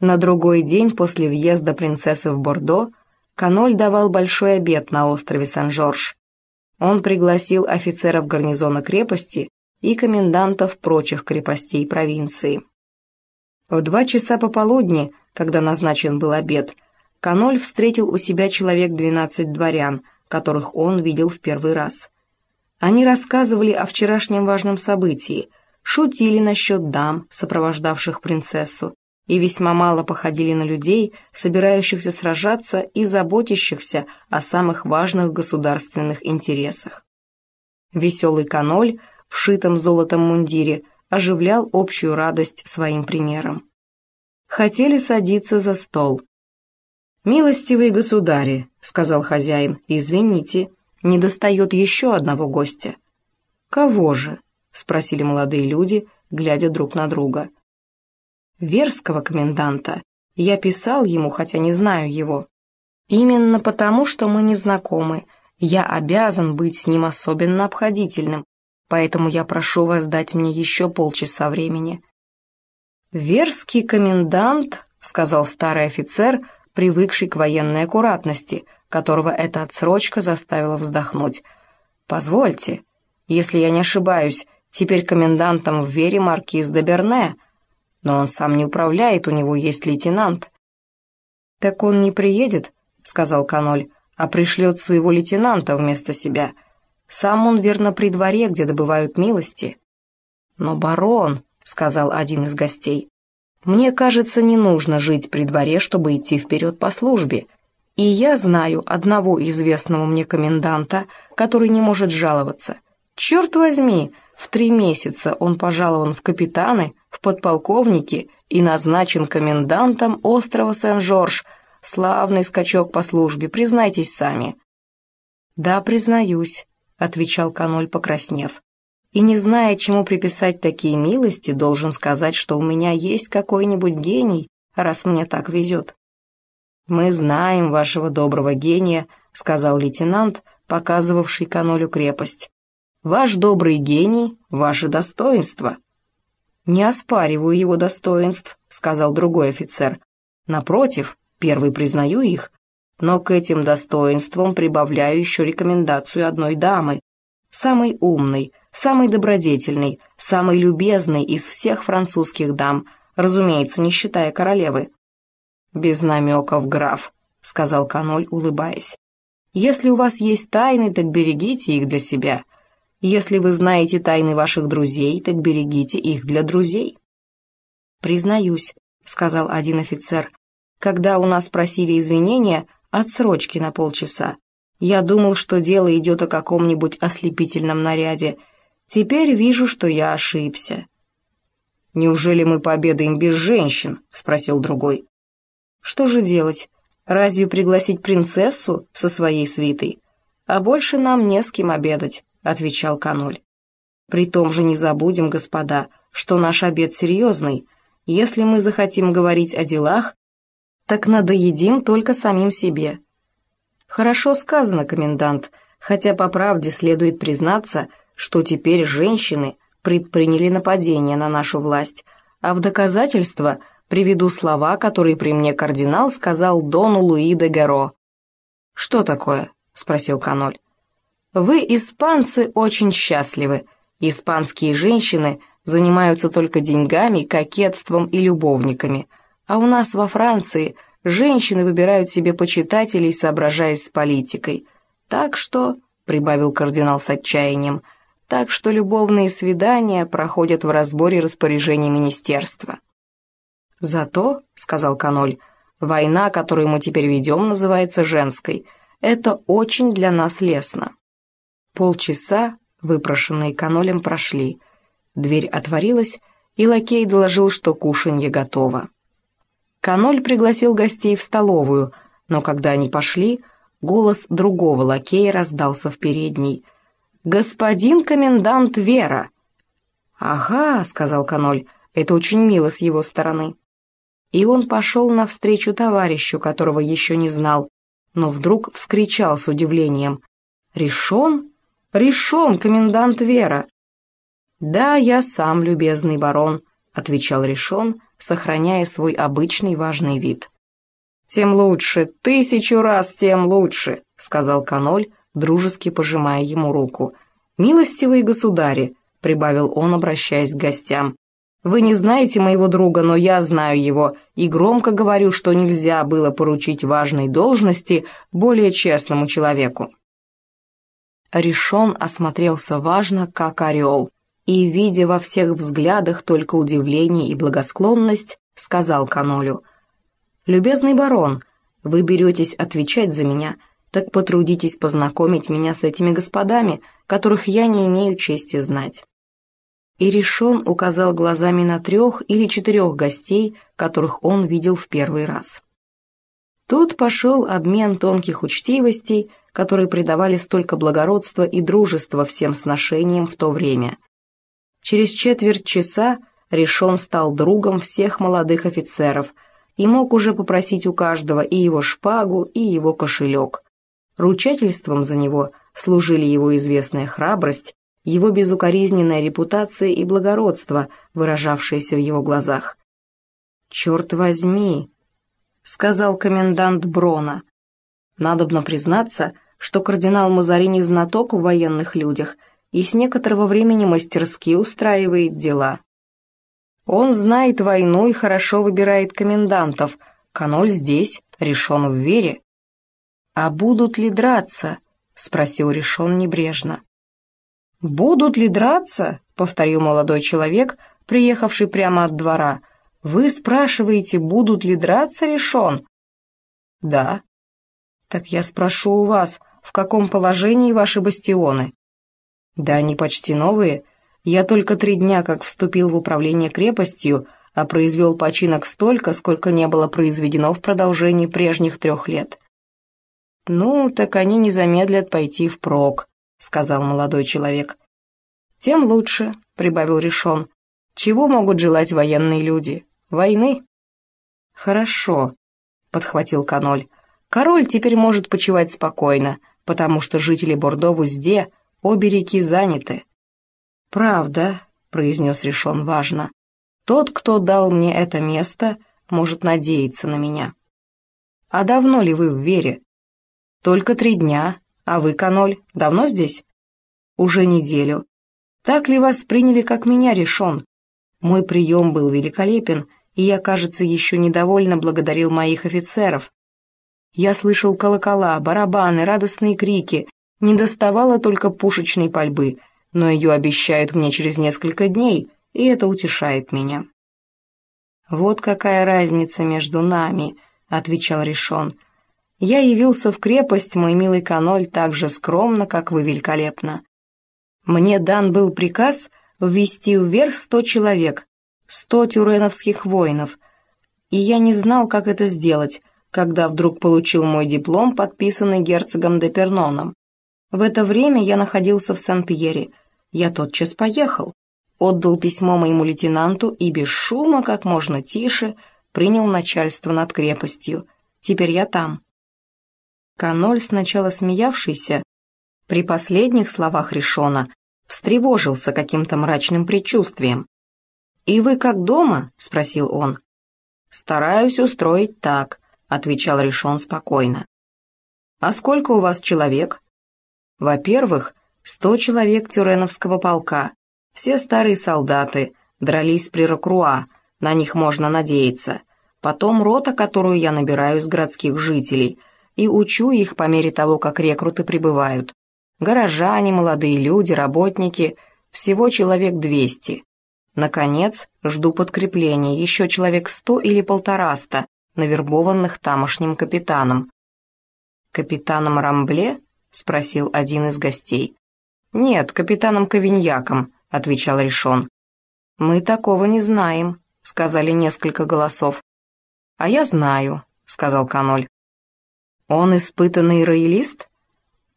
На другой день после въезда принцессы в Бордо Каноль давал большой обед на острове Сан-Жорж. Он пригласил офицеров гарнизона крепости и комендантов прочих крепостей провинции. В два часа пополудни, когда назначен был обед, Каноль встретил у себя человек двенадцать дворян, которых он видел в первый раз. Они рассказывали о вчерашнем важном событии, шутили насчет дам, сопровождавших принцессу, и весьма мало походили на людей, собирающихся сражаться и заботящихся о самых важных государственных интересах. Веселый каноль в шитом золотом мундире оживлял общую радость своим примером. Хотели садиться за стол. «Милостивые государи», — сказал хозяин, — «извините, недостает еще одного гостя». «Кого же?» — спросили молодые люди, глядя друг на друга. «Верского коменданта. Я писал ему, хотя не знаю его. Именно потому, что мы не знакомы, я обязан быть с ним особенно обходительным, поэтому я прошу вас дать мне еще полчаса времени». «Верский комендант», — сказал старый офицер, привыкший к военной аккуратности, которого эта отсрочка заставила вздохнуть. «Позвольте, если я не ошибаюсь, теперь комендантом в Вере маркиз де Берне, но он сам не управляет, у него есть лейтенант». «Так он не приедет», — сказал Каноль, — «а пришлет своего лейтенанта вместо себя». Сам он верно при дворе, где добывают милости. Но барон, сказал один из гостей, мне кажется, не нужно жить при дворе, чтобы идти вперед по службе. И я знаю одного известного мне коменданта, который не может жаловаться. Черт возьми, в три месяца он пожалован в капитаны, в подполковники и назначен комендантом острова Сен-Жорж. Славный скачок по службе, признайтесь сами. Да, признаюсь, — отвечал Каноль, покраснев. «И не зная, чему приписать такие милости, должен сказать, что у меня есть какой-нибудь гений, раз мне так везет». «Мы знаем вашего доброго гения», — сказал лейтенант, показывавший Канолю крепость. «Ваш добрый гений — ваше достоинство». «Не оспариваю его достоинств», — сказал другой офицер. «Напротив, первый признаю их, но к этим достоинствам прибавляю еще рекомендацию одной дамы, самой умной, самой добродетельной, самой любезной из всех французских дам, разумеется, не считая королевы. «Без намеков, граф», — сказал Каноль, улыбаясь. «Если у вас есть тайны, так берегите их для себя. Если вы знаете тайны ваших друзей, так берегите их для друзей». «Признаюсь», — сказал один офицер, — «когда у нас просили извинения, Отсрочки на полчаса. Я думал, что дело идет о каком-нибудь ослепительном наряде. Теперь вижу, что я ошибся. «Неужели мы пообедаем без женщин?» — спросил другой. «Что же делать? Разве пригласить принцессу со своей свитой? А больше нам не с кем обедать», — отвечал Каноль. «При том же не забудем, господа, что наш обед серьезный. Если мы захотим говорить о делах, так надоедим только самим себе. Хорошо сказано, комендант, хотя по правде следует признаться, что теперь женщины предприняли нападение на нашу власть, а в доказательство приведу слова, которые при мне кардинал сказал Дону Луи де Гаро. «Что такое?» — спросил Каноль. «Вы, испанцы, очень счастливы. Испанские женщины занимаются только деньгами, кокетством и любовниками — а у нас во Франции женщины выбирают себе почитателей, соображаясь с политикой. Так что, — прибавил кардинал с отчаянием, — так что любовные свидания проходят в разборе распоряжений министерства. «Зато, — сказал Каноль, — война, которую мы теперь ведем, называется женской. Это очень для нас лестно». Полчаса, выпрошенные Канолем, прошли. Дверь отворилась, и лакей доложил, что кушанье готово. Каноль пригласил гостей в столовую, но когда они пошли, голос другого лакея раздался в передней. «Господин комендант Вера!» «Ага», — сказал Каноль, — «это очень мило с его стороны». И он пошел навстречу товарищу, которого еще не знал, но вдруг вскричал с удивлением. «Решен? Решен, комендант Вера!» «Да, я сам, любезный барон», — отвечал Решен, — сохраняя свой обычный важный вид. «Тем лучше, тысячу раз тем лучше», — сказал Каноль, дружески пожимая ему руку. «Милостивые государи», — прибавил он, обращаясь к гостям, «вы не знаете моего друга, но я знаю его, и громко говорю, что нельзя было поручить важной должности более честному человеку». Решон осмотрелся важно, как орел, и, видя во всех взглядах только удивление и благосклонность, сказал Канолю, «Любезный барон, вы беретесь отвечать за меня, так потрудитесь познакомить меня с этими господами, которых я не имею чести знать». И Решон указал глазами на трех или четырех гостей, которых он видел в первый раз. Тут пошел обмен тонких учтивостей, которые придавали столько благородства и дружества всем сношениям в то время. Через четверть часа Решон стал другом всех молодых офицеров и мог уже попросить у каждого и его шпагу, и его кошелек. Ручательством за него служили его известная храбрость, его безукоризненная репутация и благородство, выражавшееся в его глазах. «Черт возьми!» — сказал комендант Брона. «Надобно признаться, что кардинал Мазарини знаток в военных людях — и с некоторого времени мастерски устраивает дела. Он знает войну и хорошо выбирает комендантов. Каноль здесь, решен в вере. «А будут ли драться?» — спросил решен небрежно. «Будут ли драться?» — повторил молодой человек, приехавший прямо от двора. «Вы спрашиваете, будут ли драться решен?» «Да». «Так я спрошу у вас, в каком положении ваши бастионы?» Да они почти новые. Я только три дня как вступил в управление крепостью, а произвел починок столько, сколько не было произведено в продолжении прежних трех лет. «Ну, так они не замедлят пойти впрок», — сказал молодой человек. «Тем лучше», — прибавил Решон. «Чего могут желать военные люди? Войны?» «Хорошо», — подхватил Каноль. «Король теперь может почивать спокойно, потому что жители Бордо в узде, Обе реки заняты». «Правда», — произнес Решон важно. «Тот, кто дал мне это место, может надеяться на меня». «А давно ли вы в Вере?» «Только три дня. А вы, Каноль, давно здесь?» «Уже неделю. Так ли вас приняли, как меня, Решон? Мой прием был великолепен, и я, кажется, еще недовольно благодарил моих офицеров. Я слышал колокола, барабаны, радостные крики, не доставало только пушечной пальбы, но ее обещают мне через несколько дней, и это утешает меня. «Вот какая разница между нами», — отвечал Решон. «Я явился в крепость, мой милый каноль, так же скромно, как вы великолепно. Мне дан был приказ ввести вверх сто человек, сто тюреновских воинов, и я не знал, как это сделать, когда вдруг получил мой диплом, подписанный герцогом де Перноном. В это время я находился в Сан-Пьере. Я тотчас поехал, отдал письмо моему лейтенанту и без шума, как можно тише, принял начальство над крепостью. Теперь я там. Каноль, сначала смеявшийся, при последних словах Решона, встревожился каким-то мрачным предчувствием. «И вы как дома?» — спросил он. «Стараюсь устроить так», — отвечал Решон спокойно. «А сколько у вас человек?» Во-первых, сто человек Тюреновского полка, все старые солдаты, дрались при Рокруа, на них можно надеяться. Потом рота, которую я набираю из городских жителей, и учу их по мере того, как рекруты прибывают. Горожане, молодые люди, работники, всего человек двести. Наконец, жду подкрепления, еще человек сто или полтораста, навербованных тамошним капитаном. Капитаном Рамбле — спросил один из гостей. «Нет, капитаном Кавиньяком», — отвечал Решон. «Мы такого не знаем», — сказали несколько голосов. «А я знаю», — сказал Каноль. «Он испытанный роялист?»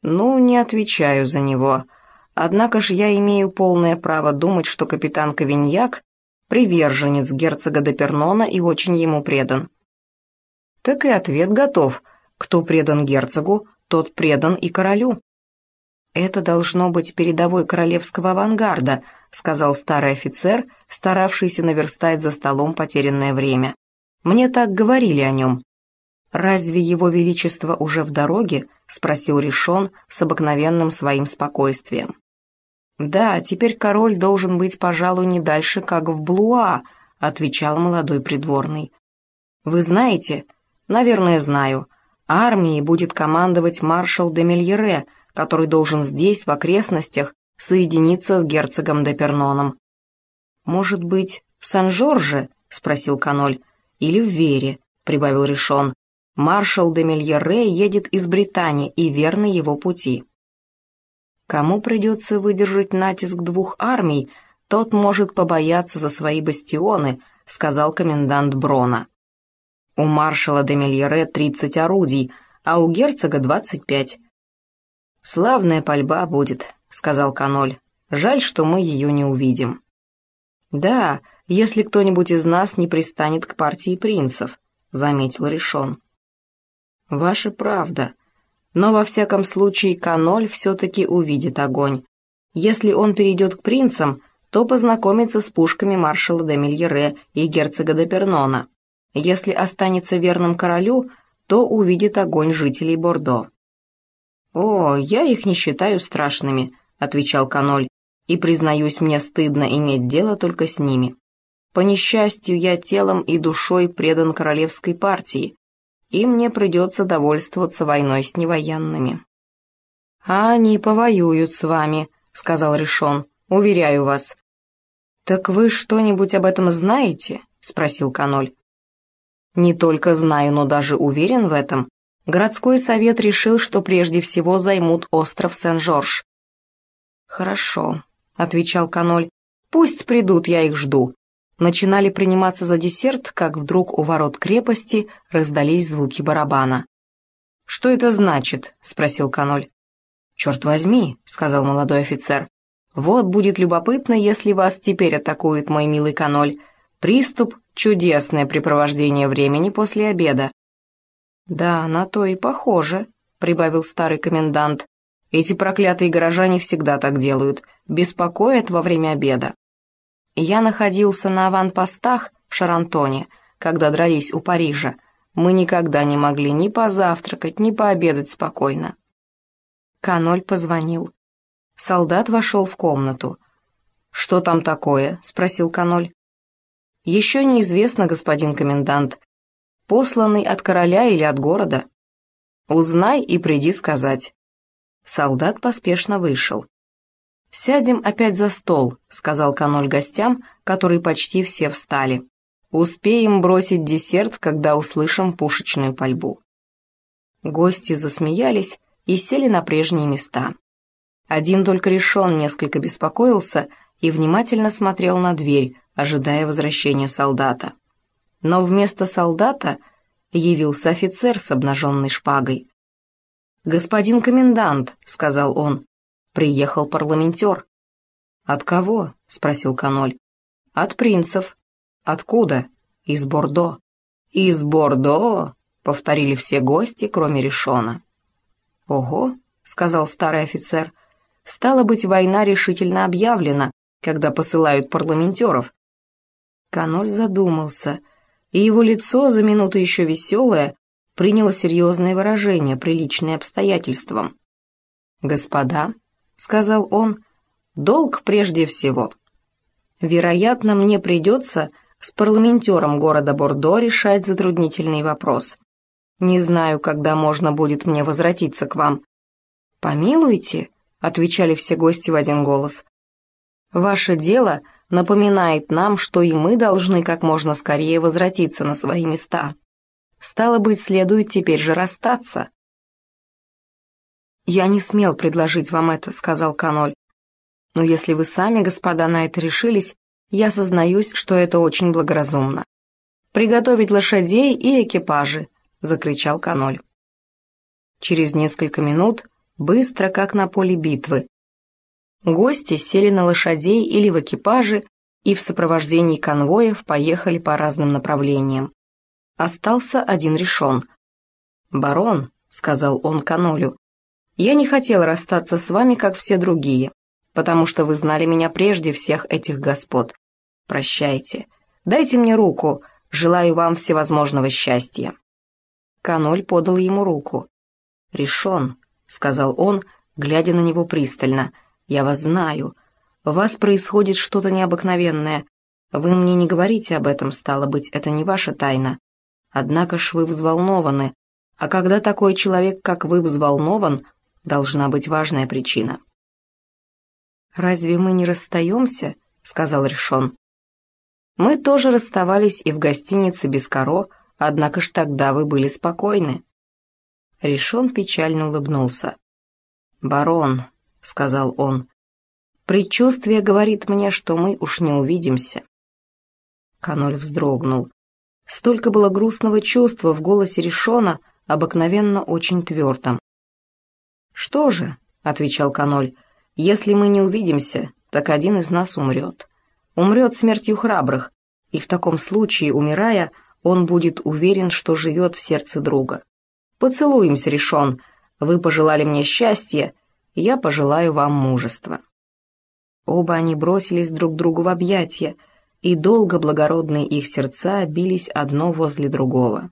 «Ну, не отвечаю за него. Однако ж я имею полное право думать, что капитан Кавиньяк — приверженец герцога де Пернона и очень ему предан». «Так и ответ готов. Кто предан герцогу, тот предан и королю. «Это должно быть передовой королевского авангарда», сказал старый офицер, старавшийся наверстать за столом потерянное время. «Мне так говорили о нем». «Разве его величество уже в дороге?» спросил Ришон с обыкновенным своим спокойствием. «Да, теперь король должен быть, пожалуй, не дальше, как в Блуа», отвечал молодой придворный. «Вы знаете?» «Наверное, знаю. Армией будет командовать маршал де Мельере, который должен здесь, в окрестностях, соединиться с герцогом де Перноном». «Может быть, в Сан-Жорже?» — спросил Каноль. «Или в Вере», — прибавил Ришон. «Маршал де Мельере едет из Британии и верны его пути». Кому придется выдержать натиск двух армий, тот может побояться за свои бастионы, сказал комендант Брона. У маршала де Мельере 30 орудий, а у герцога 25. «Славная пальба будет», — сказал Каноль. «Жаль, что мы ее не увидим». «Да, если кто-нибудь из нас не пристанет к партии принцев», — заметил Решон. «Ваша правда. Но во всяком случае Каноль все-таки увидит огонь. Если он перейдет к принцам, то познакомится с пушками маршала де Мельере и герцога де Пернона. Если останется верным королю, то увидит огонь жителей Бордо. «О, я их не считаю страшными», — отвечал Каноль, «и, признаюсь, мне стыдно иметь дело только с ними. По несчастью, я телом и душой предан королевской партии, и мне придется довольствоваться войной с невоенными». «А они повоюют с вами», — сказал Решон, — «уверяю вас». «Так вы что-нибудь об этом знаете?» — спросил Каноль. Не только знаю, но даже уверен в этом. Городской совет решил, что прежде всего займут остров Сен-Жорж. «Хорошо», — отвечал Каноль. «Пусть придут, я их жду». Начинали приниматься за десерт, как вдруг у ворот крепости раздались звуки барабана. «Что это значит?» — спросил Каноль. «Черт возьми», — сказал молодой офицер. «Вот будет любопытно, если вас теперь атакует мой милый Каноль. Приступ — чудесное препровождение времени после обеда. «Да, на то и похоже», — прибавил старый комендант. «Эти проклятые горожане всегда так делают, беспокоят во время обеда». Я находился на аванпостах в Шарантоне, когда дрались у Парижа. Мы никогда не могли ни позавтракать, ни пообедать спокойно. Каноль позвонил. Солдат вошел в комнату. «Что там такое?» — спросил Каноль. «Еще неизвестно, господин комендант. Посланный от короля или от города? Узнай и приди сказать». Солдат поспешно вышел. «Сядем опять за стол», — сказал Каноль гостям, которые почти все встали. «Успеем бросить десерт, когда услышим пушечную пальбу». Гости засмеялись и сели на прежние места. Один только решен несколько беспокоился и внимательно смотрел на дверь, ожидая возвращения солдата. Но вместо солдата явился офицер с обнаженной шпагой. «Господин комендант», — сказал он, — «приехал парламентер». «От кого?» — спросил Каноль. «От принцев». «Откуда?» «Из Бордо». «Из Бордо?» — повторили все гости, кроме Решона. «Ого», — сказал старый офицер, — «стало быть, война решительно объявлена, когда посылают парламентеров, Каноль задумался, и его лицо, за минуту еще веселое, приняло серьезное выражение, приличное обстоятельствам. «Господа», — сказал он, — «долг прежде всего. Вероятно, мне придется с парламентером города Бордо решать затруднительный вопрос. Не знаю, когда можно будет мне возвратиться к вам». «Помилуйте», — отвечали все гости в один голос. «Ваше дело — напоминает нам, что и мы должны как можно скорее возвратиться на свои места. Стало быть, следует теперь же расстаться. «Я не смел предложить вам это», — сказал Каноль. «Но если вы сами, господа, на это решились, я сознаюсь, что это очень благоразумно. Приготовить лошадей и экипажи», — закричал Каноль. Через несколько минут, быстро, как на поле битвы, Гости сели на лошадей или в экипажи и в сопровождении конвоев поехали по разным направлениям. Остался один решен. «Барон», — сказал он Канолю, — Я не хотел расстаться с вами, как все другие, потому что вы знали меня прежде всех этих господ. Прощайте. Дайте мне руку. Желаю вам всевозможного счастья». Каноль подал ему руку. «Решен», — сказал он, глядя на него пристально. «Я вас знаю. У вас происходит что-то необыкновенное. Вы мне не говорите об этом, стало быть, это не ваша тайна. Однако ж вы взволнованы, а когда такой человек, как вы, взволнован, должна быть важная причина». «Разве мы не расстаемся?» — сказал Решон. «Мы тоже расставались и в гостинице без коро, однако ж тогда вы были спокойны». Решон печально улыбнулся. «Барон», — сказал он, — «предчувствие говорит мне, что мы уж не увидимся». Каноль вздрогнул. Столько было грустного чувства в голосе Решона, обыкновенно очень твердом. «Что же», — отвечал Каноль, — «если мы не увидимся, так один из нас умрет. Умрет смертью храбрых, и в таком случае, умирая, он будет уверен, что живет в сердце друга. Поцелуемся, решен. Вы пожелали мне счастья, я пожелаю вам мужества». Оба они бросились друг другу в объятия, и долго благородные их сердца бились одно возле другого.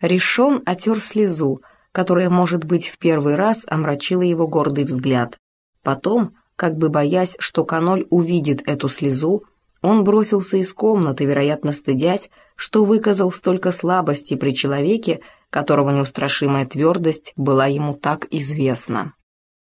Решен отер слезу, которая, может быть, в первый раз омрачила его гордый взгляд. Потом, как бы боясь, что Каноль увидит эту слезу, он бросился из комнаты, вероятно, стыдясь, что выказал столько слабости при человеке, которого неустрашимая твердость была ему так известна.